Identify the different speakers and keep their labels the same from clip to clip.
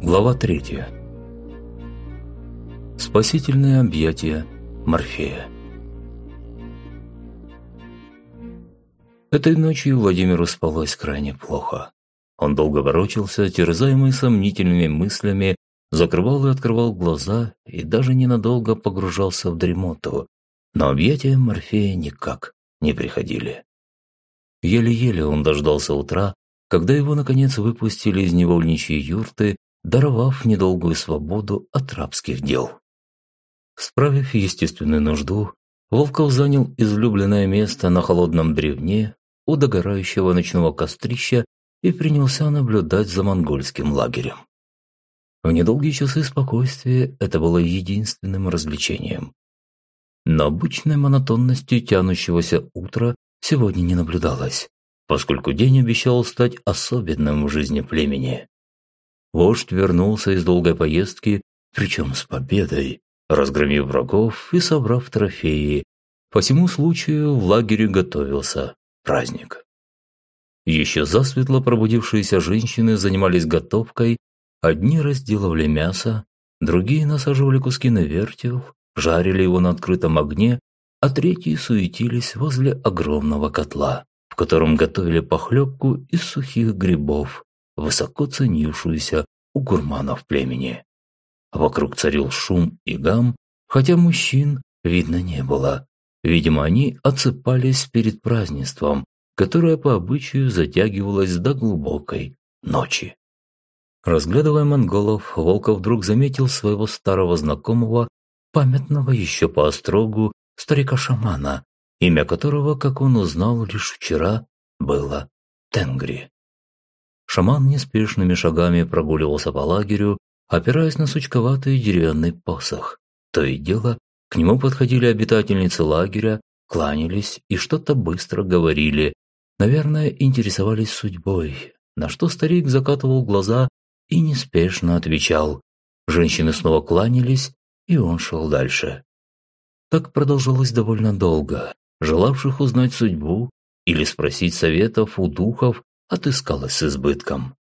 Speaker 1: Глава третья. Спасительные объятия Морфея. Этой ночью Владимиру спалось крайне плохо. Он долго ворочался, терзаемый сомнительными мыслями, закрывал и открывал глаза и даже ненадолго погружался в дремоту, но объятия Морфея никак не приходили. Еле-еле он дождался утра, когда его, наконец, выпустили из невольничьей юрты даровав недолгую свободу от рабских дел. Справив естественную нужду, Волков занял излюбленное место на холодном древне у догорающего ночного кострища и принялся наблюдать за монгольским лагерем. В недолгие часы спокойствия это было единственным развлечением. Но обычной монотонностью тянущегося утра сегодня не наблюдалось, поскольку день обещал стать особенным в жизни племени. Вождь вернулся из долгой поездки, причем с победой, разгромив врагов и собрав трофеи. По всему случаю в лагере готовился праздник. Еще засветло пробудившиеся женщины занимались готовкой, одни разделывали мясо, другие насаживали куски на вертел, жарили его на открытом огне, а третьи суетились возле огромного котла, в котором готовили похлебку из сухих грибов, высоко ценившуюся у гурманов племени. Вокруг царил шум и гам, хотя мужчин видно не было. Видимо, они отсыпались перед празднеством, которое по обычаю затягивалось до глубокой ночи. Разглядывая монголов, Волков вдруг заметил своего старого знакомого, памятного еще по острогу, старика-шамана, имя которого, как он узнал лишь вчера, было Тенгри. Шаман неспешными шагами прогуливался по лагерю, опираясь на сучковатый деревянный посох. То и дело, к нему подходили обитательницы лагеря, кланялись и что-то быстро говорили. Наверное, интересовались судьбой, на что старик закатывал глаза и неспешно отвечал. Женщины снова кланялись, и он шел дальше. Так продолжалось довольно долго. Желавших узнать судьбу или спросить советов у духов отыскалось с избытком.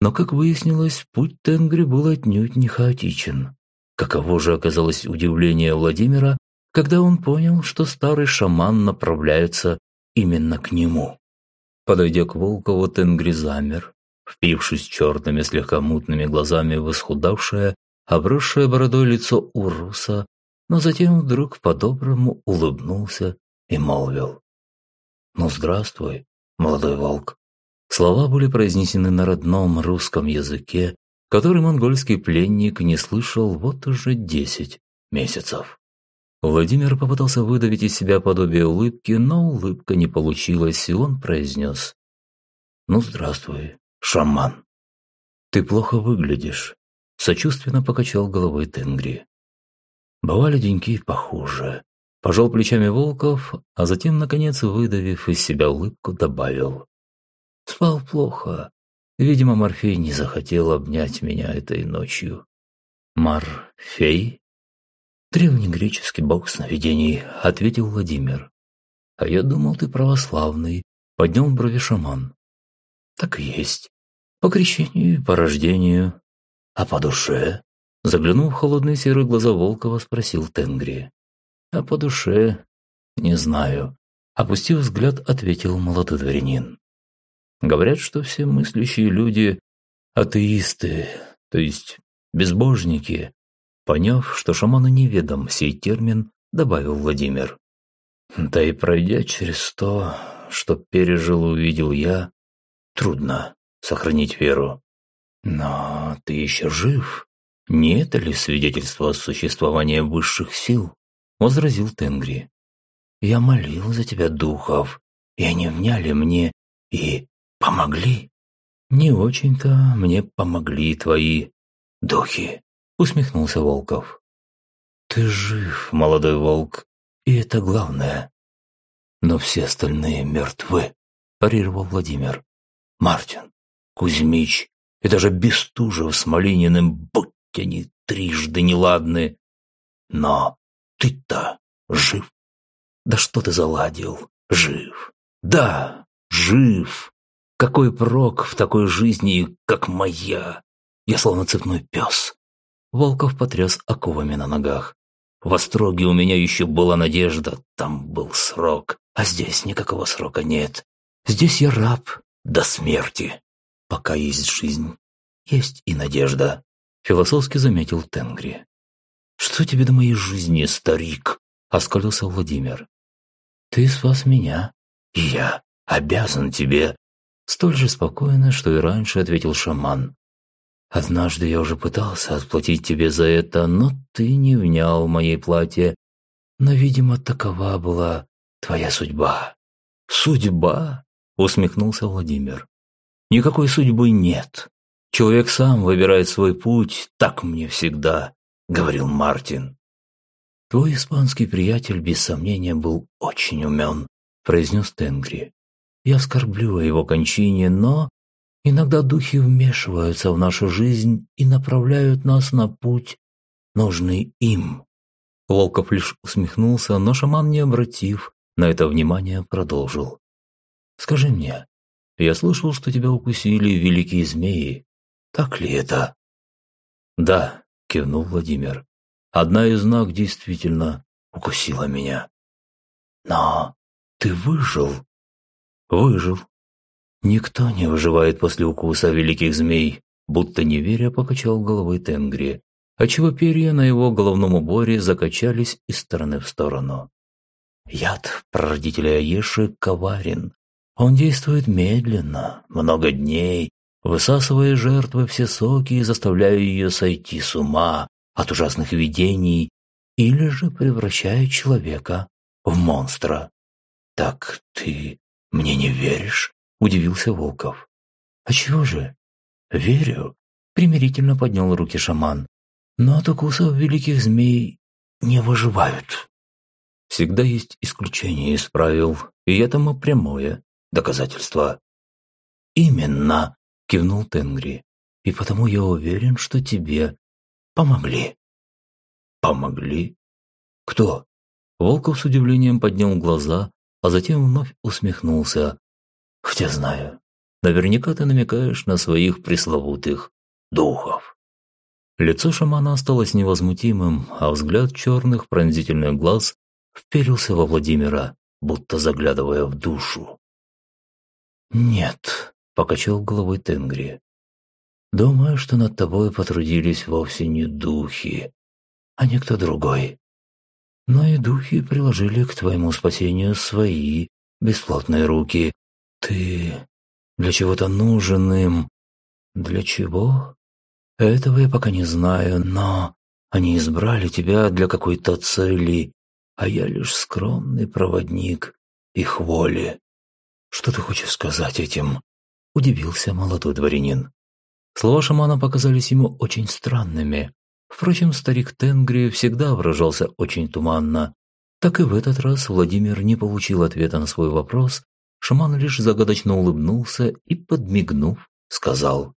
Speaker 1: Но, как выяснилось, путь Тенгри был отнюдь не хаотичен. Каково же оказалось удивление Владимира, когда он понял, что старый шаман направляется именно к нему. Подойдя к Волкову, Тенгри замер, впившись черными слегка мутными глазами в исхудавшее, обросшее бородой лицо Уруса, но затем вдруг по-доброму улыбнулся и молвил. «Ну, здравствуй, молодой волк. Слова были произнесены на родном русском языке, который монгольский пленник не слышал вот уже десять месяцев. Владимир попытался выдавить из себя подобие улыбки, но улыбка не получилась, и он произнес. «Ну, здравствуй, шаман. Ты плохо выглядишь», – сочувственно покачал головой Тенгри. Бывали деньки похуже. Пожал плечами Волков, а затем, наконец, выдавив из себя улыбку, добавил. Спал плохо. Видимо, Морфей не захотел обнять меня этой ночью. Морфей? Древнегреческий бог сновидений, ответил Владимир. А я думал, ты православный, поднял брови шаман. Так и есть. По крещению и по рождению. А по душе? Заглянув в холодные серые глаза Волкова, спросил Тенгри. А по душе? Не знаю. Опустив взгляд, ответил молодой дворянин. Говорят, что все мыслящие люди – атеисты, то есть безбожники. Поняв, что шаману неведом сей термин, добавил Владимир. Да и пройдя через то, что пережил и увидел я, трудно сохранить веру. Но ты еще жив. Не это ли свидетельство существования высших сил? Возразил Тенгри. Я молил за тебя духов, и они вняли мне и Помогли? Не очень-то мне помогли твои духи, усмехнулся Волков. Ты жив, молодой волк, и это главное. Но все остальные мертвы, парировал Владимир. Мартин, Кузьмич и даже Бестужев с Малининым, будь они трижды неладны. Но ты-то жив. Да что ты заладил? Жив. Да, жив. Какой прок в такой жизни, как моя? Я словно цепной пес. Волков потряс оковами на ногах. В Остроге у меня еще была надежда, там был срок, а здесь никакого срока нет. Здесь я раб до смерти. Пока есть жизнь, есть и надежда», — философски заметил Тенгри. «Что тебе до моей жизни, старик?» — оскалился Владимир. «Ты спас меня, и я обязан тебе», — столь же спокойно, что и раньше ответил шаман. Однажды я уже пытался отплатить тебе за это, но ты не внял моей плате. Но, видимо, такова была твоя судьба». «Судьба?» – усмехнулся Владимир. «Никакой судьбы нет. Человек сам выбирает свой путь, так мне всегда», – говорил Мартин. «Твой испанский приятель, без сомнения, был очень умен», – произнес Тенгри. «Я скорблю о его кончине, но Иногда духи вмешиваются в нашу жизнь и направляют нас на путь, нужный им. Волков лишь усмехнулся, но шаман, не обратив на это внимание, продолжил. «Скажи мне, я слышал, что тебя укусили великие змеи. Так ли это?» «Да», – кивнул Владимир. «Одна из ног действительно укусила меня». «Но ты выжил?» «Выжил», Никто не выживает после укуса великих змей, будто не покачал головой Тенгри, отчего перья на его головном уборе закачались из стороны в сторону. Яд прародителя Аеши коварен. Он действует медленно, много дней, высасывая жертвы все соки и заставляя ее сойти с ума от ужасных видений или же превращая человека в монстра. «Так ты мне не веришь?» – удивился Волков. «А чего же?» «Верю», – примирительно поднял руки шаман. «Но от укусов великих змей не выживают». «Всегда есть исключение из правил, и этому прямое доказательство». «Именно», – кивнул Тенгри. «И потому я уверен, что тебе помогли». «Помогли? Кто?» Волков с удивлением поднял глаза, а затем вновь усмехнулся, Хотя знаю, наверняка ты намекаешь на своих пресловутых духов. Лицо шамана осталось невозмутимым, а взгляд черных пронзительных глаз вперился во Владимира, будто заглядывая в душу. «Нет», — покачал головой Тенгри. «Думаю, что над тобой потрудились вовсе не духи, а никто другой. Но и духи приложили к твоему спасению свои бесплатные руки, ты для чего-то нужен им. Для чего? Этого я пока не знаю, но они избрали тебя для какой-то цели, а я лишь скромный проводник их воли. Что ты хочешь сказать этим? Удивился молодой дворянин. Слова шамана показались ему очень странными. Впрочем, старик Тенгри всегда выражался очень туманно. Так и в этот раз Владимир не получил ответа на свой вопрос Шаман лишь загадочно улыбнулся и, подмигнув, сказал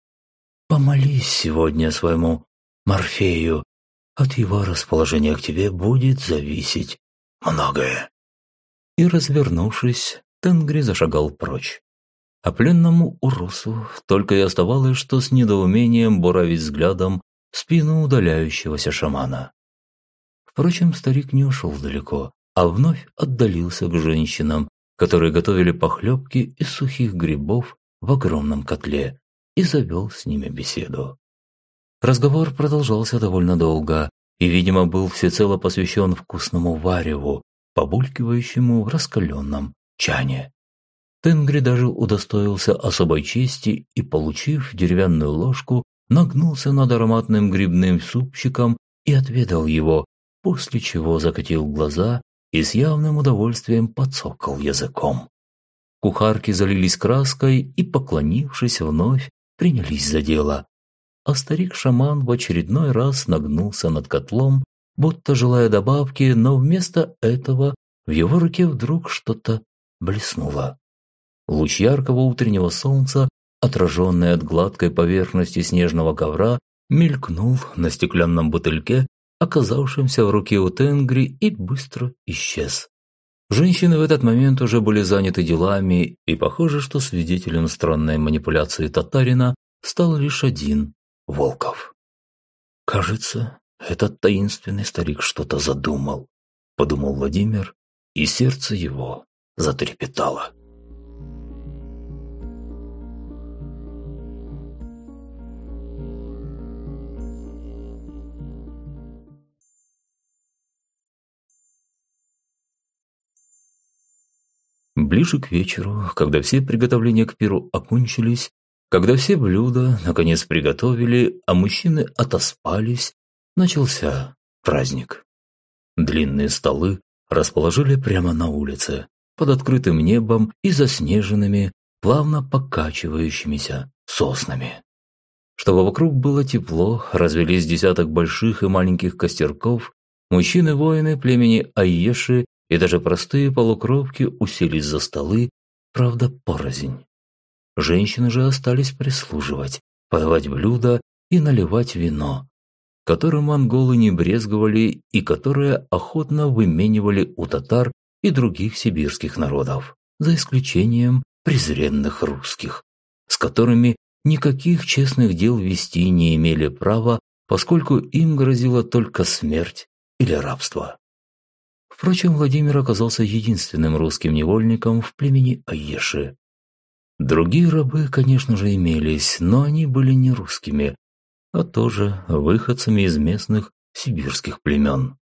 Speaker 1: «Помолись сегодня своему Морфею, от его расположения к тебе будет зависеть многое». И, развернувшись, Тенгри зашагал прочь. А пленному Урусу только и оставалось, что с недоумением буравить взглядом спину удаляющегося шамана. Впрочем, старик не ушел далеко, а вновь отдалился к женщинам, которые готовили похлебки из сухих грибов в огромном котле, и завел с ними беседу. Разговор продолжался довольно долго и, видимо, был всецело посвящен вкусному вареву, побулькивающему в раскаленном чане. Тенгри даже удостоился особой чести и, получив деревянную ложку, нагнулся над ароматным грибным супчиком и отведал его, после чего закатил глаза и с явным удовольствием подсокал языком. Кухарки залились краской и, поклонившись вновь, принялись за дело. А старик-шаман в очередной раз нагнулся над котлом, будто желая добавки, но вместо этого в его руке вдруг что-то блеснуло. Луч яркого утреннего солнца, отраженный от гладкой поверхности снежного ковра, мелькнул на стеклянном бутыльке оказавшимся в руке у Тенгри, и быстро исчез. Женщины в этот момент уже были заняты делами, и похоже, что свидетелем странной манипуляции татарина стал лишь один Волков. Кажется, этот таинственный старик что-то задумал, подумал Владимир, и сердце его затрепетало. Ближе к вечеру, когда все приготовления к пиру окончились, когда все блюда наконец приготовили, а мужчины отоспались, начался праздник. Длинные столы расположили прямо на улице, под открытым небом и заснеженными, плавно покачивающимися соснами. Чтобы вокруг было тепло, развелись десяток больших и маленьких костерков, мужчины-воины племени Айеши и даже простые полукровки уселись за столы, правда, порознь. Женщины же остались прислуживать, подавать блюда и наливать вино, которым монголы не брезговали и которое охотно выменивали у татар и других сибирских народов, за исключением презренных русских, с которыми никаких честных дел вести не имели права, поскольку им грозила только смерть или рабство. Впрочем, Владимир оказался единственным русским невольником в племени Аеши. Другие рабы, конечно же, имелись, но они были не русскими, а тоже выходцами из местных сибирских племен.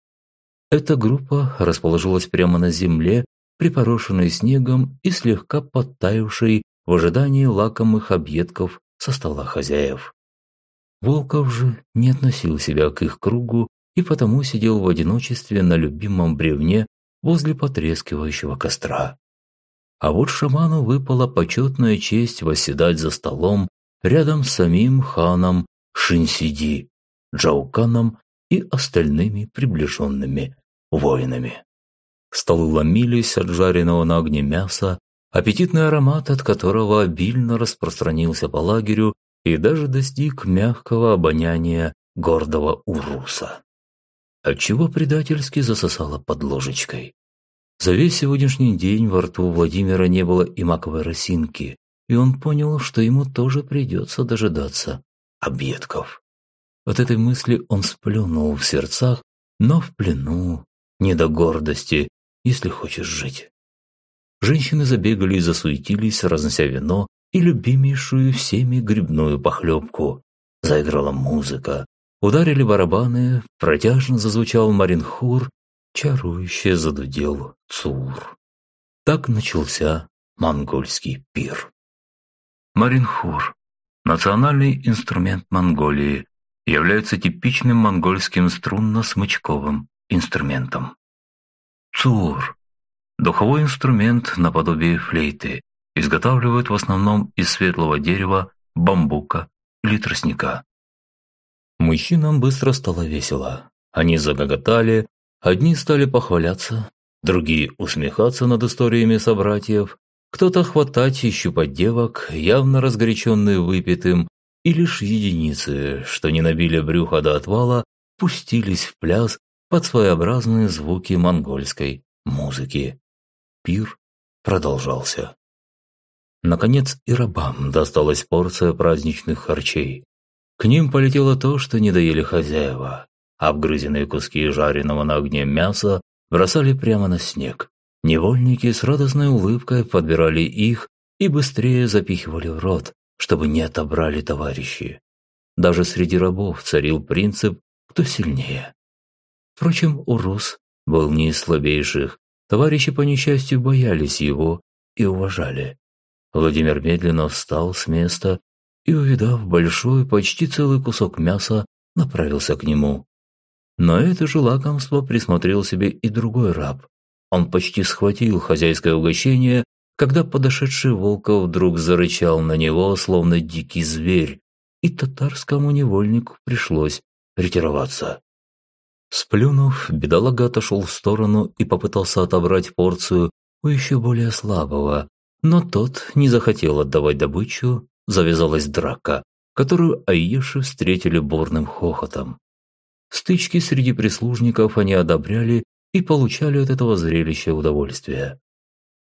Speaker 1: Эта группа расположилась прямо на земле, припорошенной снегом и слегка подтаявшей в ожидании лакомых объедков со стола хозяев. Волков же не относил себя к их кругу и потому сидел в одиночестве на любимом бревне возле потрескивающего костра. А вот шаману выпала почетная честь восседать за столом рядом с самим ханом Шинсиди, Джауканом и остальными приближенными воинами. Столы ломились от жареного на огне мяса, аппетитный аромат от которого обильно распространился по лагерю и даже достиг мягкого обоняния гордого уруса отчего предательски засосало под ложечкой. За весь сегодняшний день во рту Владимира не было и маковой росинки, и он понял, что ему тоже придется дожидаться объедков. От этой мысли он сплюнул в сердцах, но в плену, не до гордости, если хочешь жить. Женщины забегали и засуетились, разнося вино и любимейшую всеми грибную похлебку. Заиграла музыка, Ударили барабаны, протяжно зазвучал Маринхур, чарующе задудел Цур. Так начался монгольский пир. Маринхур – национальный инструмент Монголии, является типичным монгольским струнно-смычковым инструментом. Цур – духовой инструмент наподобие флейты, изготавливают в основном из светлого дерева, бамбука или тростника. Мужчинам быстро стало весело. Они загоготали, одни стали похваляться, другие усмехаться над историями собратьев, кто-то хватать и щупать девок, явно разгоряченные выпитым, и лишь единицы, что не набили брюха до отвала, пустились в пляс под своеобразные звуки монгольской музыки. Пир продолжался. Наконец и рабам досталась порция праздничных харчей. К ним полетело то, что не доели хозяева. Обгрызенные куски жареного на огне мяса бросали прямо на снег. Невольники с радостной улыбкой подбирали их и быстрее запихивали в рот, чтобы не отобрали товарищи. Даже среди рабов царил принцип «кто сильнее». Впрочем, Урус был не из слабейших. Товарищи, по несчастью, боялись его и уважали. Владимир медленно встал с места и, увидав большой, почти целый кусок мяса, направился к нему. Но это же лакомство присмотрел себе и другой раб. Он почти схватил хозяйское угощение, когда подошедший Волков вдруг зарычал на него, словно дикий зверь, и татарскому невольнику пришлось ретироваться. Сплюнув, бедолага отошел в сторону и попытался отобрать порцию у еще более слабого, но тот не захотел отдавать добычу завязалась драка, которую Аиши встретили бурным хохотом. Стычки среди прислужников они одобряли и получали от этого зрелища удовольствие.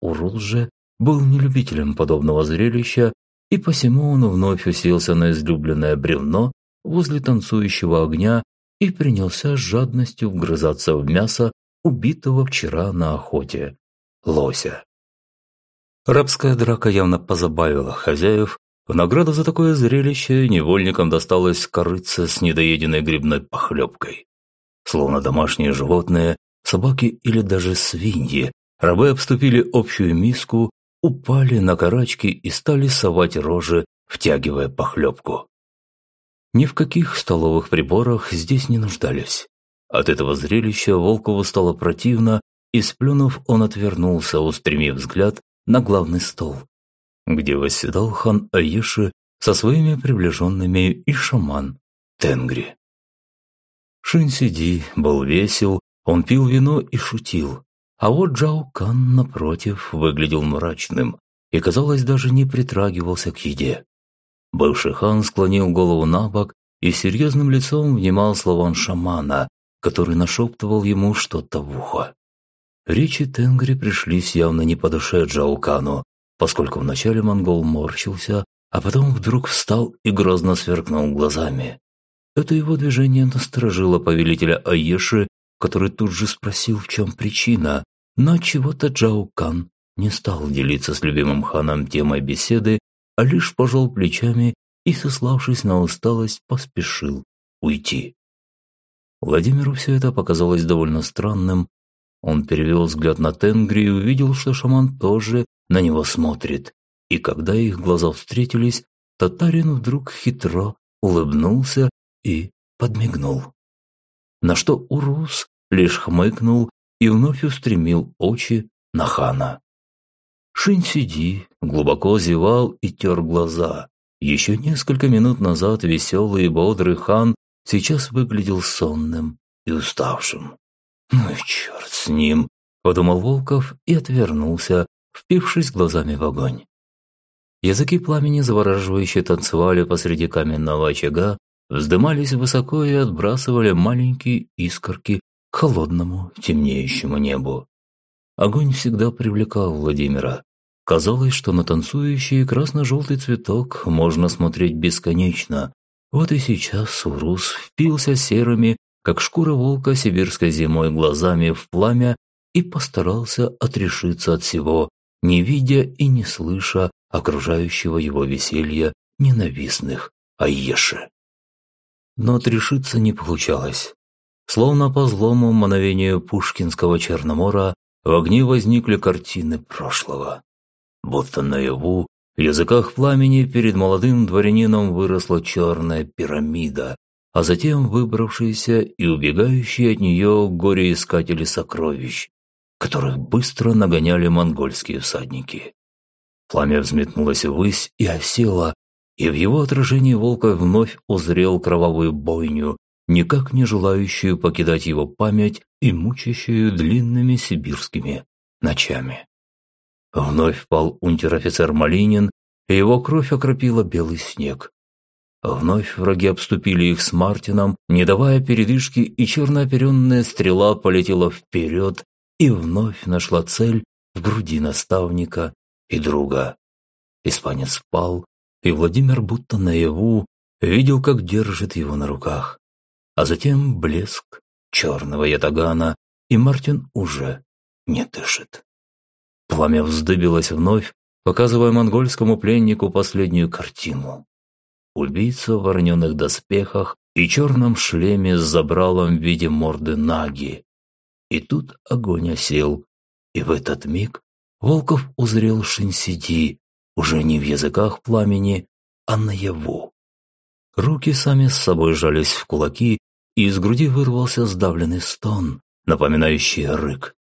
Speaker 1: Урул же был не любителем подобного зрелища, и посему он вновь уселся на излюбленное бревно возле танцующего огня и принялся с жадностью вгрызаться в мясо убитого вчера на охоте лося. Рабская драка явно позабавила хозяев. В награду за такое зрелище невольникам досталось корыца с недоеденной грибной похлебкой. Словно домашние животные, собаки или даже свиньи, рабы обступили общую миску, упали на карачки и стали совать рожи, втягивая похлебку. Ни в каких столовых приборах здесь не нуждались. От этого зрелища Волкову стало противно, и, сплюнув, он отвернулся, устремив взгляд на главный стол, где восседал хан Аиши со своими приближенными и шаман Тенгри. Шинсиди был весел, он пил вино и шутил, а вот Джао Кан, напротив, выглядел мрачным и, казалось, даже не притрагивался к еде. Бывший хан склонил голову на бок и серьезным лицом внимал словам шамана, который нашептывал ему что-то в ухо. Речи Тенгри пришлись явно не по душе Джаукану, поскольку вначале монгол морщился, а потом вдруг встал и грозно сверкнул глазами. Это его движение насторожило повелителя Аеши, который тут же спросил, в чем причина, но чего-то Джаукан не стал делиться с любимым ханом темой беседы, а лишь пожал плечами и, сославшись на усталость, поспешил уйти. Владимиру все это показалось довольно странным. Он перевел взгляд на Тенгри и увидел, что шаман тоже на него смотрит. И когда их глаза встретились, татарин вдруг хитро улыбнулся и подмигнул. На что Урус лишь хмыкнул и вновь устремил очи на хана. Шинь сиди, глубоко зевал и тер глаза. Еще несколько минут назад веселый и бодрый хан сейчас выглядел сонным и уставшим. «Ну и черт с ним!» – подумал Волков и отвернулся, впившись глазами в огонь. Языки пламени завораживающе танцевали посреди каменного очага, вздымались высоко и отбрасывали маленькие искорки к холодному, темнеющему небу. Огонь всегда привлекал Владимира. Казалось, что на танцующий красно-желтый цветок можно смотреть бесконечно. Вот и сейчас Урус впился серыми, как шкура волка сибирской зимой глазами в пламя и постарался отрешиться от всего, не видя и не слыша окружающего его веселья ненавистных Айеши. Но отрешиться не получалось. Словно по злому мановению пушкинского Черномора в огне возникли картины прошлого. Будто наяву, в языках пламени перед молодым дворянином выросла черная пирамида, а затем выбравшиеся и убегающие от нее горе-искатели сокровищ, которых быстро нагоняли монгольские всадники. Пламя взметнулось ввысь и осело, и в его отражении волка вновь узрел кровавую бойню, никак не желающую покидать его память и мучащую длинными сибирскими ночами. Вновь пал унтер-офицер Малинин, и его кровь окропила белый снег. Вновь враги обступили их с Мартином, не давая передышки, и чернооперенная стрела полетела вперед и вновь нашла цель в груди наставника и друга. Испанец спал, и Владимир будто наяву видел, как держит его на руках. А затем блеск черного ятагана, и Мартин уже не дышит. Пламя вздыбилось вновь, показывая монгольскому пленнику последнюю картину. Убийца в вороненых доспехах и черном шлеме с забралом в виде морды наги. И тут огонь осел, и в этот миг Волков узрел Шинсиди, уже не в языках пламени, а наяву. Руки сами с собой жались в кулаки, и из груди вырвался сдавленный стон, напоминающий рык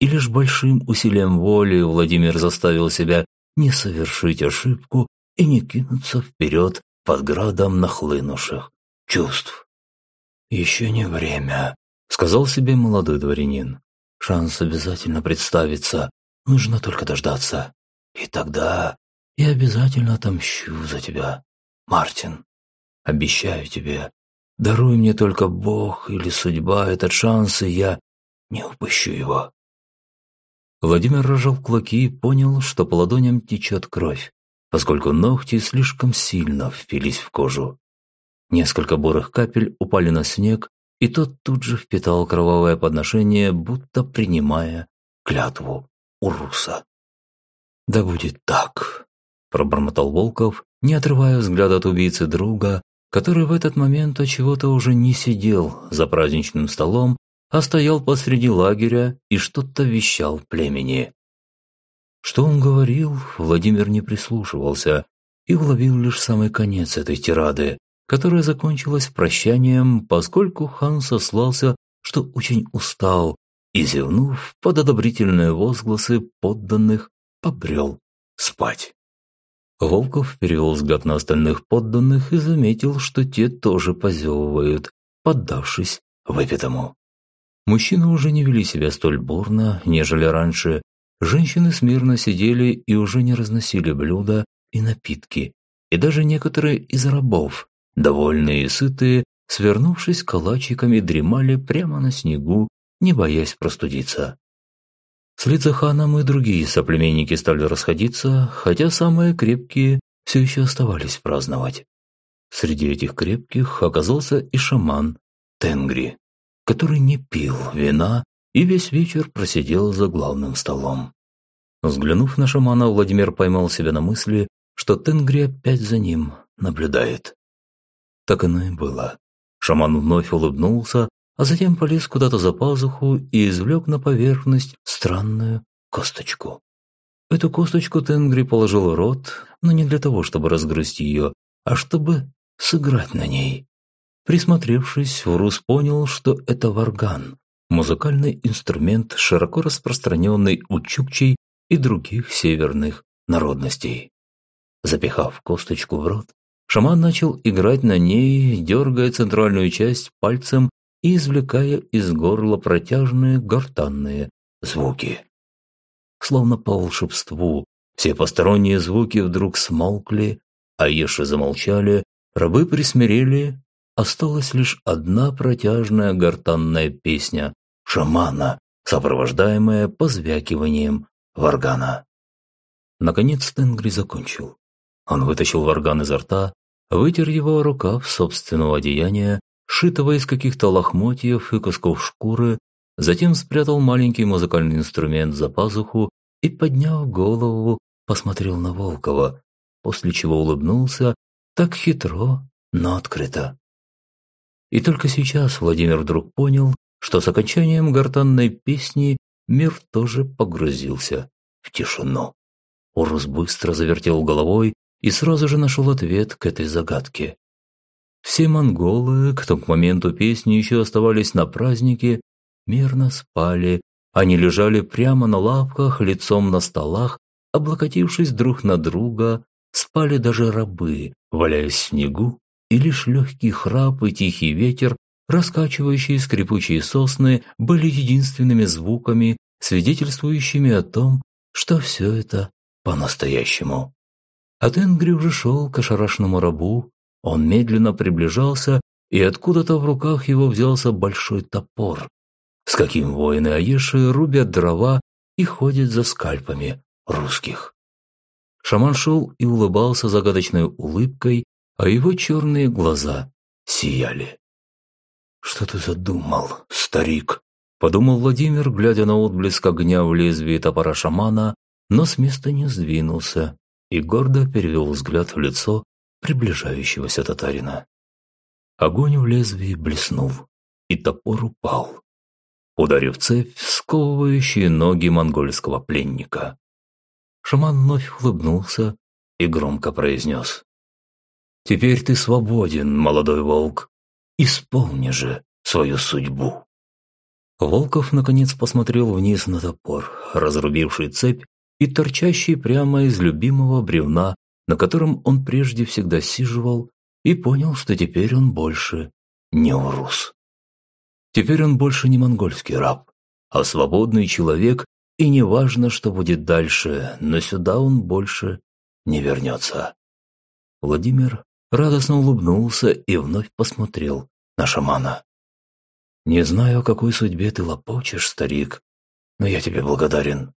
Speaker 1: и лишь большим усилием воли Владимир заставил себя не совершить ошибку и не кинуться вперед под градом нахлынувших чувств. «Еще не время», — сказал себе молодой дворянин. «Шанс обязательно представится, нужно только дождаться. И тогда я обязательно отомщу за тебя, Мартин. Обещаю тебе, даруй мне только Бог или судьба этот шанс, и я не упущу его». Владимир разжал кулаки и понял, что по ладоням течет кровь, поскольку ногти слишком сильно впились в кожу. Несколько бурых капель упали на снег, и тот тут же впитал кровавое подношение, будто принимая клятву Уруса. «Да будет так», – пробормотал Волков, не отрывая взгляда от убийцы друга, который в этот момент от чего-то уже не сидел за праздничным столом, а стоял посреди лагеря и что-то вещал племени. Что он говорил, Владимир не прислушивался и уловил лишь самый конец этой тирады, которая закончилась прощанием, поскольку хан сослался, что очень устал, и, зевнув под одобрительные возгласы подданных, побрел спать. Волков перевел взгляд на остальных подданных и заметил, что те тоже позевывают, поддавшись выпитому. Мужчины уже не вели себя столь бурно, нежели раньше. Женщины смирно сидели и уже не разносили блюда и напитки. И даже некоторые из рабов, довольные и сытые, свернувшись калачиками, дремали прямо на снегу, не боясь простудиться. Вслед за ханом и другие соплеменники стали расходиться, хотя самые крепкие все еще оставались праздновать. Среди этих крепких оказался и шаман Тенгри, который не пил вина и весь вечер просидел за главным столом. Взглянув на шамана, Владимир поймал себя на мысли, что Тенгри опять за ним наблюдает. Так оно и было. Шаман вновь улыбнулся, а затем полез куда-то за пазуху и извлек на поверхность странную косточку. Эту косточку Тенгри положил в рот, но не для того, чтобы разгрызть ее, а чтобы сыграть на ней. Присмотревшись, Урус понял, что это варган, музыкальный инструмент, широко распространенный у чукчей и других северных народностей. Запихав косточку в рот, шаман начал играть на ней, дергая центральную часть пальцем и извлекая из горла протяжные гортанные звуки. Словно по волшебству, все посторонние звуки вдруг смолкли, а еши замолчали, рабы присмирели, осталась лишь одна протяжная гортанная песня шамана, сопровождаемая позвякиванием варгана. Наконец Тенгри закончил. Он вытащил варган изо рта, вытер его рукав собственного одеяния шитого из каких-то лохмотьев и кусков шкуры, затем спрятал маленький музыкальный инструмент за пазуху и, подняв голову, посмотрел на Волкова, после чего улыбнулся так хитро, но открыто. И только сейчас Владимир вдруг понял, что с окончанием гортанной песни мир тоже погрузился в тишину. Урус быстро завертел головой и сразу же нашел ответ к этой загадке. Все монголы, кто к моменту песни еще оставались на празднике, мирно спали. Они лежали прямо на лавках, лицом на столах, облокотившись друг на друга, спали даже рабы, валяясь в снегу, и лишь легкий храп и тихий ветер, раскачивающие скрипучие сосны, были единственными звуками, свидетельствующими о том, что все это по-настоящему. А Тенгри уже шел к ошарашенному рабу, он медленно приближался, и откуда-то в руках его взялся большой топор, с каким воины Аеши рубят дрова и ходят за скальпами русских. Шаман шел и улыбался загадочной улыбкой, а его черные глаза сияли. «Что ты задумал, старик?» – подумал Владимир, глядя на отблеск огня в лезвии топора шамана, но с места не сдвинулся и гордо перевел взгляд в лицо приближающегося татарина. Огонь в лезвии блеснул, и топор упал, ударив цепь, сковывающие ноги монгольского пленника. Шаман вновь улыбнулся и громко произнес. «Теперь ты свободен, молодой волк. Исполни же свою судьбу». Волков наконец посмотрел вниз на топор, разрубивший цепь и торчащий прямо из любимого бревна на котором он прежде всегда сиживал, и понял, что теперь он больше не урус. Теперь он больше не монгольский раб, а свободный человек, и неважно, что будет дальше, но сюда он больше не вернется. Владимир радостно улыбнулся и вновь посмотрел на шамана. «Не знаю, о какой судьбе ты лопочешь, старик, но я тебе благодарен.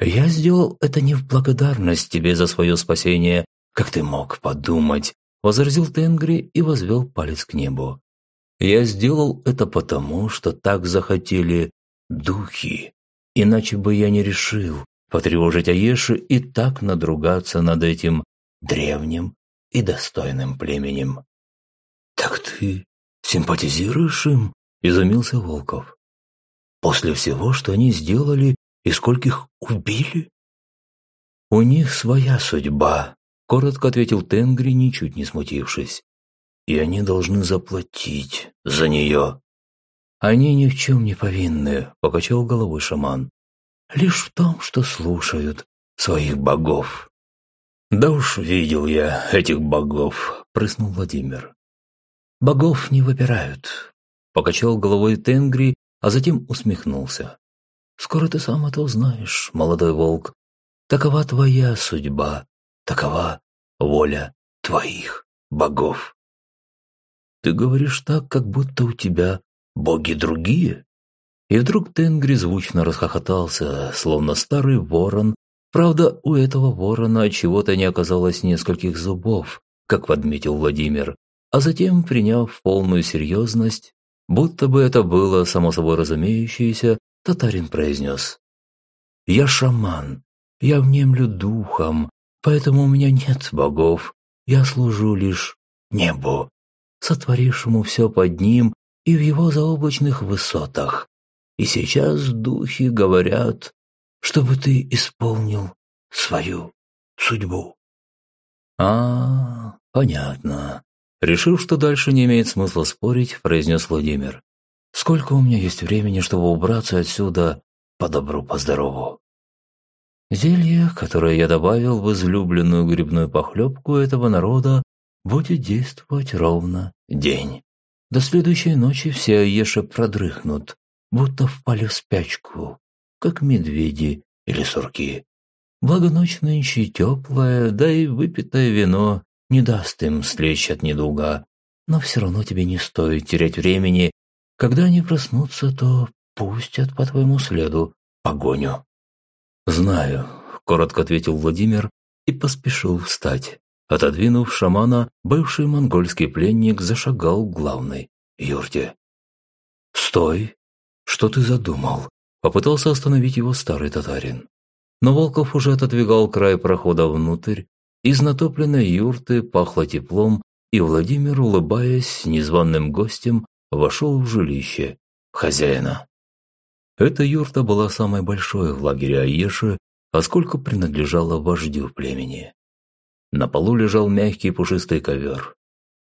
Speaker 1: Я сделал это не в благодарность тебе за свое спасение, как ты мог подумать, возразил Тенгри и возвел палец к небу. «Я сделал это потому, что так захотели духи. Иначе бы я не решил потревожить Аеши и так надругаться над этим древним и достойным племенем». «Так ты симпатизируешь им?» – изумился Волков. «После всего, что они сделали и скольких убили?» «У них своя судьба», – коротко ответил Тенгри, ничуть не смутившись. «И они должны заплатить за нее». «Они ни в чем не повинны», – покачал головой шаман. «Лишь в том, что слушают своих богов». «Да уж видел я этих богов», – прыснул Владимир. «Богов не выбирают», – покачал головой Тенгри, а затем усмехнулся. «Скоро ты сам это узнаешь, молодой волк. Такова твоя судьба, такова воля твоих богов. Ты говоришь так, как будто у тебя боги другие. И вдруг Тенгри звучно расхохотался, словно старый ворон. Правда, у этого ворона чего-то не оказалось нескольких зубов, как подметил Владимир, а затем, приняв полную серьезность, будто бы это было само собой разумеющееся, татарин произнес. «Я шаман, я внемлю духом, поэтому у меня нет богов. Я служу лишь небу, сотворившему все под ним и в его заоблачных высотах. И сейчас духи говорят, чтобы ты исполнил свою судьбу. А, понятно. Решив, что дальше не имеет смысла спорить, произнес Владимир. Сколько у меня есть времени, чтобы убраться отсюда по добру, по здорову? Зелье, которое я добавил в излюбленную грибную похлебку этого народа, будет действовать ровно день. До следующей ночи все Аеши продрыхнут, будто впали в спячку, как медведи или сурки. Благо ночь нынче теплая, да и выпитое вино не даст им слечь от недуга. Но все равно тебе не стоит терять времени. Когда они проснутся, то пустят по твоему следу погоню. «Знаю», – коротко ответил Владимир и поспешил встать. Отодвинув шамана, бывший монгольский пленник зашагал к главной юрте. «Стой! Что ты задумал?» – попытался остановить его старый татарин. Но Волков уже отодвигал край прохода внутрь, из натопленной юрты пахло теплом, и Владимир, улыбаясь незваным гостем, вошел в жилище хозяина. Эта юрта была самой большой в лагере Аеши, поскольку принадлежала вождю племени. На полу лежал мягкий пушистый ковер.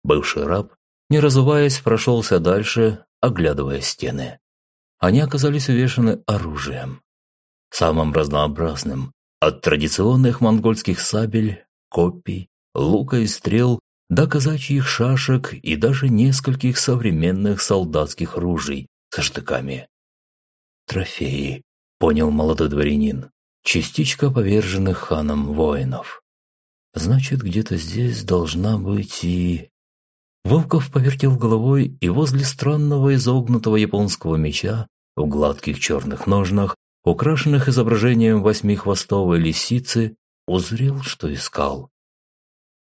Speaker 1: Бывший раб, не разуваясь, прошелся дальше, оглядывая стены. Они оказались увешаны оружием. Самым разнообразным, от традиционных монгольских сабель, копий, лука и стрел до казачьих шашек и даже нескольких современных солдатских ружей со штыками. Трофеи, понял молодой дворянин. Частичка поверженных ханом воинов. Значит, где-то здесь должна быть и... Волков повертел головой и возле странного изогнутого японского меча в гладких черных ножнах, украшенных изображением восьмихвостовой лисицы, узрел, что искал.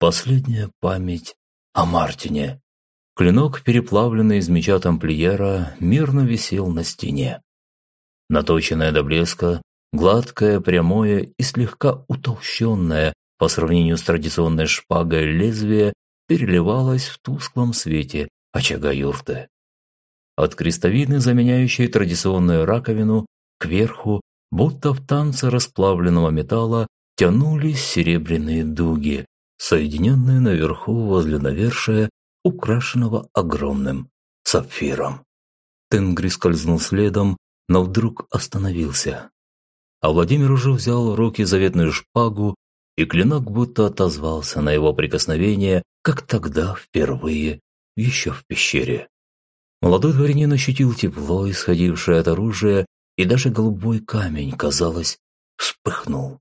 Speaker 1: Последняя память о Мартине. Клинок, переплавленный из меча тамплиера, мирно висел на стене. Наточенное до блеска, гладкое, прямое и слегка утолщенное по сравнению с традиционной шпагой лезвие переливалось в тусклом свете очага юрты. От крестовины, заменяющей традиционную раковину, кверху, будто в танце расплавленного металла, тянулись серебряные дуги, соединенные наверху возле навершия, украшенного огромным сапфиром. Тенгри скользнул следом, но вдруг остановился. А Владимир уже взял в руки заветную шпагу, и клинок будто отозвался на его прикосновение, как тогда впервые, еще в пещере. Молодой дворянин ощутил тепло, исходившее от оружия, и даже голубой камень, казалось, вспыхнул.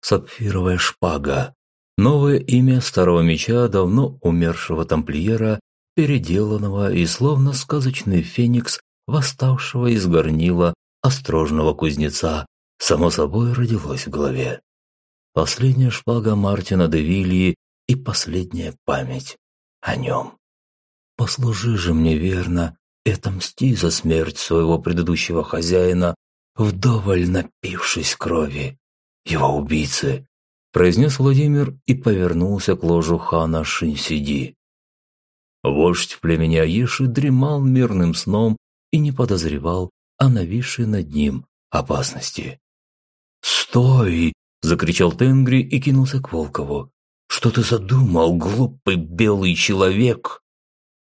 Speaker 1: Сапфировая шпага. Новое имя старого меча давно умершего тамплиера, переделанного и словно сказочный феникс восставшего из горнила острожного кузнеца, само собой родилось в голове. Последняя шпага Мартина де Вильи и последняя память о нем. Послужи же мне верно и отомсти за смерть своего предыдущего хозяина, вдоволь напившись крови, его убийцы, произнес Владимир и повернулся к ложу хана Шинсиди. Вождь племени Аиши дремал мирным сном и не подозревал о нависшей над ним опасности. «Стой!» – закричал Тенгри и кинулся к Волкову. «Что ты задумал, глупый белый человек?»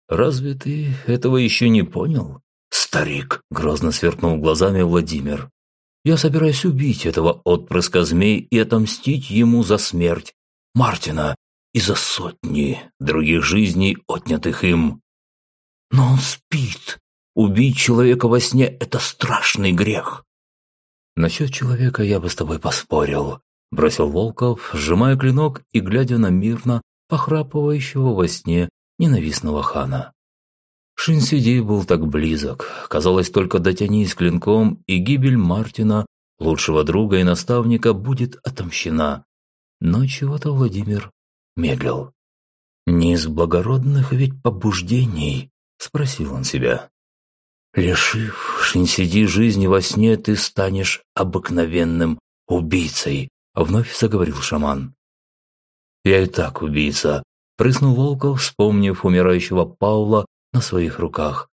Speaker 1: «Разве ты этого еще не понял?» «Старик!» – грозно сверкнул глазами Владимир. «Я собираюсь убить этого отпрыска змей и отомстить ему за смерть Мартина и за сотни других жизней, отнятых им. Но он спит. Убить человека во сне – это страшный грех. Насчет человека я бы с тобой поспорил, бросил Волков, сжимая клинок и глядя на мирно похрапывающего во сне ненавистного хана. Шинсиди был так близок, казалось, только дотянись клинком, и гибель Мартина, лучшего друга и наставника, будет отомщена. Но чего-то Владимир медлил. «Не из благородных ведь побуждений?» – спросил он себя. Лишив Шинсиди жизни во сне, ты станешь обыкновенным убийцей, вновь заговорил шаман. Я и так убийца, прыснул Волков, вспомнив умирающего Паула на своих руках.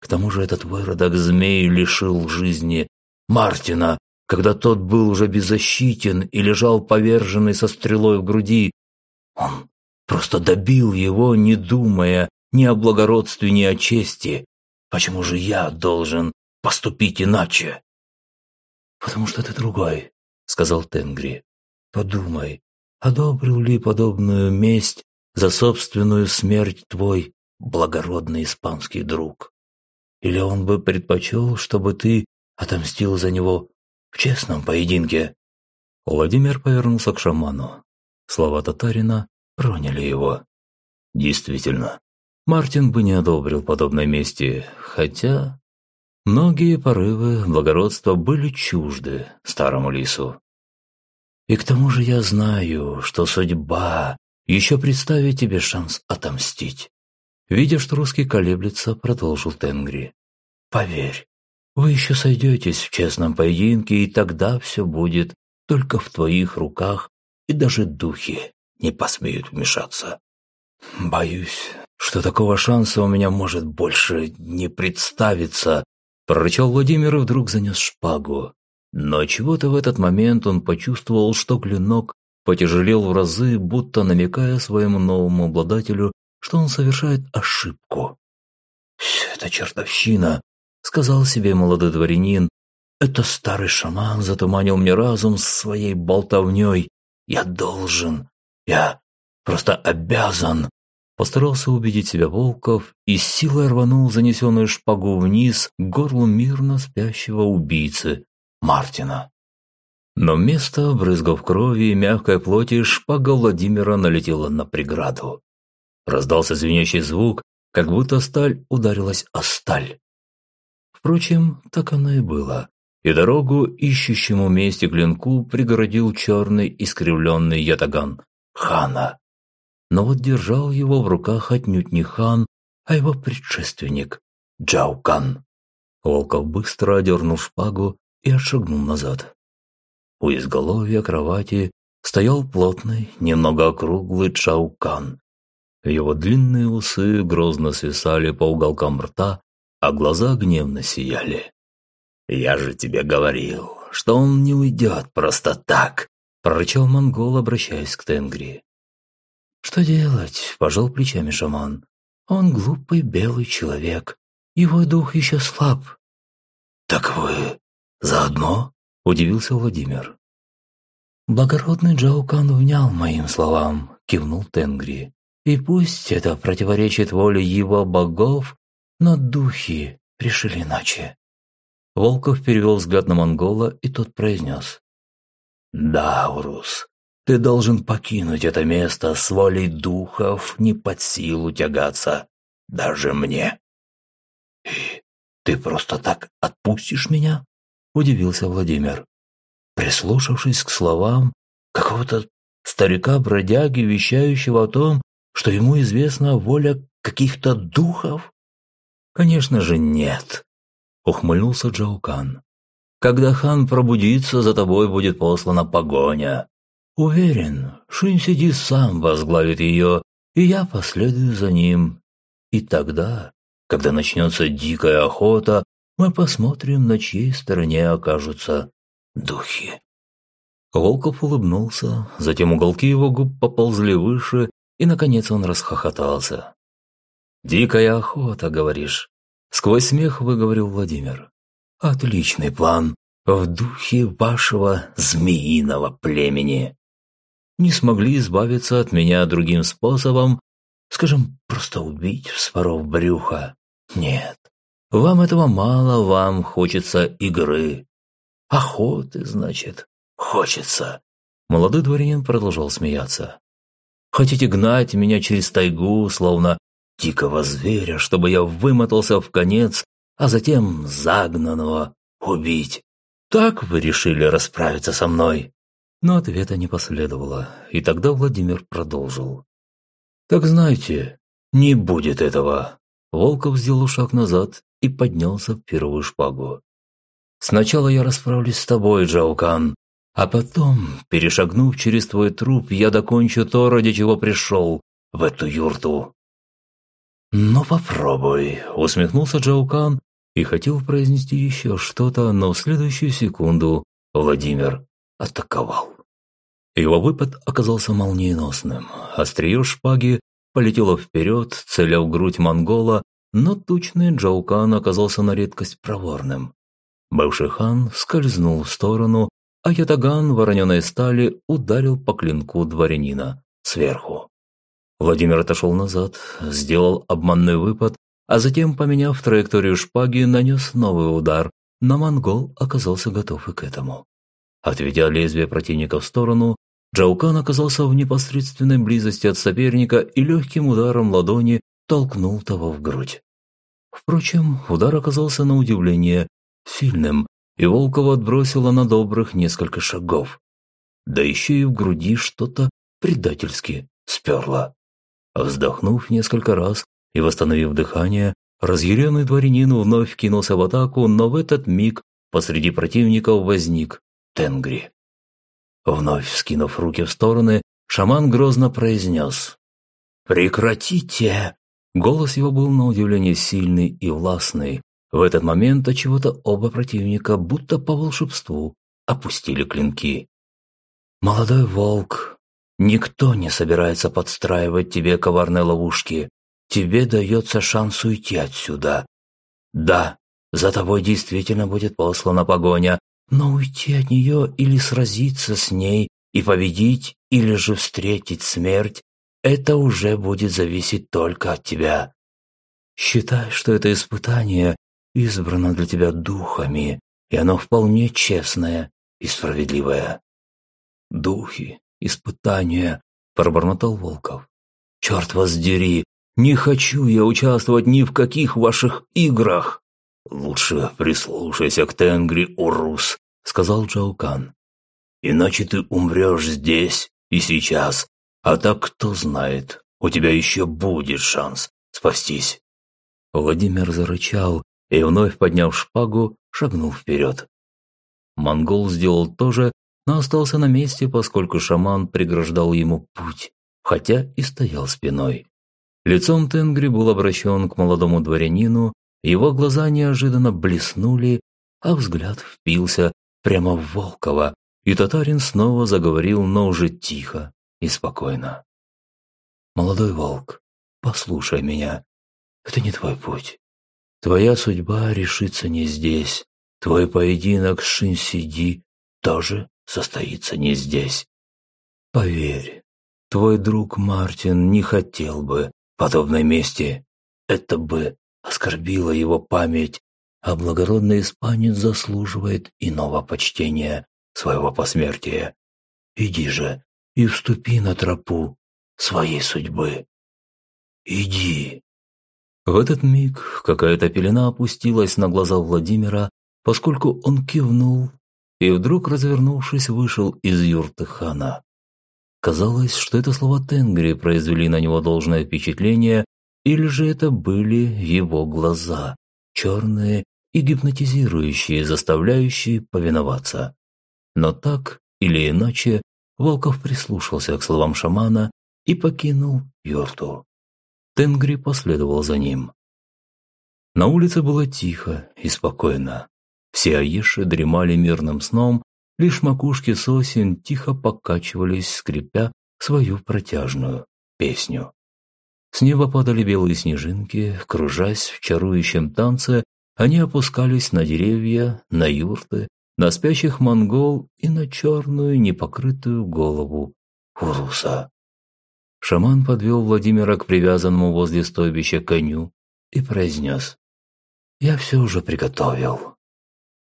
Speaker 1: К тому же этот выродок змей лишил жизни Мартина, когда тот был уже беззащитен и лежал поверженный со стрелой в груди. Он просто добил его, не думая ни о благородстве, ни о чести. Почему же я должен поступить иначе?» «Потому что ты другой», — сказал Тенгри. «Подумай, одобрил ли подобную месть за собственную смерть твой благородный испанский друг? Или он бы предпочел, чтобы ты отомстил за него в честном поединке?» Владимир повернулся к шаману. Слова татарина проняли его. «Действительно, Мартин бы не одобрил подобной мести, хотя многие порывы благородства были чужды старому лису. И к тому же я знаю, что судьба еще представит тебе шанс отомстить. Видя, что русский колеблется, продолжил Тенгри. Поверь, вы еще сойдетесь в честном поединке, и тогда все будет только в твоих руках, и даже духи не посмеют вмешаться. Боюсь, что такого шанса у меня может больше не представиться, прорычал Владимир и вдруг занес шпагу. Но чего-то в этот момент он почувствовал, что клинок потяжелел в разы, будто намекая своему новому обладателю, что он совершает ошибку. «Это чертовщина», — сказал себе молодой дворянин. «Это старый шаман затуманил мне разум своей болтовней. Я должен, я просто обязан Постарался убедить себя Волков и силой рванул занесенную шпагу вниз к горлу мирно спящего убийцы Мартина. Но вместо брызгов крови и мягкой плоти шпага Владимира налетела на преграду. Раздался звенящий звук, как будто сталь ударилась о сталь. Впрочем, так оно и было. И дорогу ищущему месте клинку пригородил черный искривленный ятаган хана но вот держал его в руках отнюдь не хан, а его предшественник Джаукан. Волков быстро одернул шпагу и отшагнул назад. У изголовья кровати стоял плотный, немного округлый Джаукан. Его длинные усы грозно свисали по уголкам рта, а глаза гневно сияли. «Я же тебе говорил, что он не уйдет просто так!» – прорычал монгол, обращаясь к Тенгри. «Что делать?» – пожал плечами шаман. «Он глупый белый человек. Его дух еще слаб». «Так вы заодно?» – удивился Владимир. Благородный Джаукан внял моим словам, кивнул Тенгри. И пусть это противоречит воле его богов, но духи решили иначе. Волков перевел взгляд на монгола, и тот произнес. «Да, Урус, ты должен покинуть это место с волей духов, не под силу тягаться, даже мне. И ты просто так отпустишь меня? Удивился Владимир. Прислушавшись к словам какого-то Старика-бродяги, вещающего о том, что ему известна воля каких-то духов? Конечно же нет, ухмыльнулся Джаукан. Когда хан пробудится, за тобой будет послана погоня. Уверен, Шинсиди сам возглавит ее, и я последую за ним. И тогда, когда начнется дикая охота, мы посмотрим, на чьей стороне окажутся духи. Волков улыбнулся, затем уголки его губ поползли выше, и, наконец, он расхохотался. «Дикая охота, говоришь?» Сквозь смех выговорил Владимир. «Отличный план в духе вашего змеиного племени. Не смогли избавиться от меня другим способом, скажем, просто убить, вспоров брюха. Нет, вам этого мало, вам хочется игры. Охоты, значит, хочется. Молодой дворянин продолжал смеяться. Хотите гнать меня через тайгу, словно дикого зверя, чтобы я вымотался в конец, а затем загнанного убить. Так вы решили расправиться со мной?» Но ответа не последовало, и тогда Владимир продолжил. «Так знаете, не будет этого». Волков сделал шаг назад и поднялся в первую шпагу. «Сначала я расправлюсь с тобой, Джаукан, а потом, перешагнув через твой труп, я докончу то, ради чего пришел в эту юрту». «Ну попробуй», – усмехнулся Джаукан и хотел произнести еще что-то, но в следующую секунду Владимир атаковал. Его выпад оказался молниеносным. Острие шпаги полетело вперед, целя в грудь монгола, но тучный Джаукан оказался на редкость проворным. Бывший хан скользнул в сторону, а ятаган вороненой стали ударил по клинку дворянина сверху. Владимир отошел назад, сделал обманный выпад, а затем, поменяв траекторию шпаги, нанес новый удар, но монгол оказался готов и к этому. Отведя лезвие противника в сторону, Джаукан оказался в непосредственной близости от соперника и легким ударом ладони толкнул того в грудь. Впрочем, удар оказался на удивление сильным, и Волкова отбросило на добрых несколько шагов. Да еще и в груди что-то предательски сперло. Вздохнув несколько раз и восстановив дыхание, разъяренный дворянин вновь кинулся в атаку, но в этот миг посреди противников возник Тенгри. Вновь скинув руки в стороны, шаман грозно произнес «Прекратите!» Голос его был на удивление сильный и властный. В этот момент от чего-то оба противника, будто по волшебству, опустили клинки. «Молодой волк, никто не собирается подстраивать тебе коварные ловушки. Тебе дается шанс уйти отсюда. Да, за тобой действительно будет послана погоня, но уйти от нее или сразиться с ней и победить, или же встретить смерть, это уже будет зависеть только от тебя. Считай, что это испытание избрано для тебя духами, и оно вполне честное и справедливое. Духи, испытания, пробормотал Волков. Черт вас дери, не хочу я участвовать ни в каких ваших играх. «Лучше прислушайся к Тенгри, Урус», — сказал Джаукан. «Иначе ты умрешь здесь и сейчас, а так кто знает, у тебя еще будет шанс спастись». Владимир зарычал и, вновь подняв шпагу, шагнул вперед. Монгол сделал то же, но остался на месте, поскольку шаман преграждал ему путь, хотя и стоял спиной. Лицом Тенгри был обращен к молодому дворянину, его глаза неожиданно блеснули, а взгляд впился прямо в Волкова, и татарин снова заговорил, но уже тихо и спокойно. «Молодой волк, послушай меня. Это не твой путь. Твоя судьба решится не здесь. Твой поединок с Шинсиди тоже состоится не здесь. Поверь, твой друг Мартин не хотел бы подобной мести. Это бы оскорбила его память, а благородный испанец заслуживает иного почтения своего посмертия. Иди же и вступи на тропу своей судьбы. Иди. В этот миг какая-то пелена опустилась на глаза Владимира, поскольку он кивнул и вдруг, развернувшись, вышел из юрты хана. Казалось, что это слова Тенгри произвели на него должное впечатление, или же это были его глаза, черные и гипнотизирующие, заставляющие повиноваться. Но так или иначе, Волков прислушался к словам шамана и покинул юрту. Тенгри последовал за ним. На улице было тихо и спокойно. Все аиши дремали мирным сном, лишь макушки сосен тихо покачивались, скрипя свою протяжную песню. С неба падали белые снежинки, кружась в чарующем танце, они опускались на деревья, на юрты, на спящих монгол и на черную непокрытую голову Уруса. Шаман подвел Владимира к привязанному возле стойбища коню и произнес «Я все уже приготовил».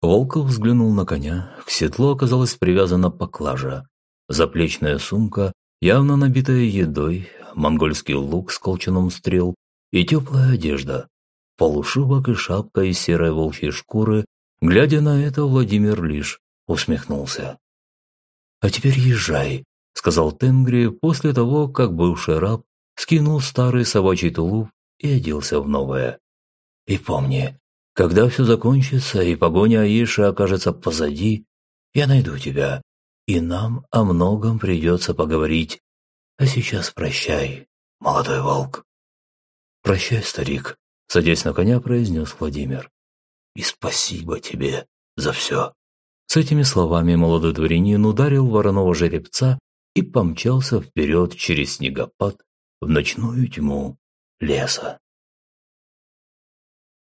Speaker 1: Волков взглянул на коня, к седлу оказалась привязана поклажа, заплечная сумка, явно набитая едой, монгольский лук с колчаном стрел и теплая одежда, полушубок и шапка из серой волчьей шкуры. Глядя на это, Владимир лишь усмехнулся. «А теперь езжай», – сказал Тенгри после того, как бывший раб скинул старый собачий тулуп и оделся в новое. «И помни, когда все закончится и погоня Аиши окажется позади, я найду тебя, и нам о многом придется поговорить а сейчас прощай, молодой волк. Прощай, старик, садясь на коня, произнес Владимир. И спасибо тебе за все. С этими словами молодой дворянин ударил вороного жеребца и помчался вперед через снегопад в ночную тьму леса.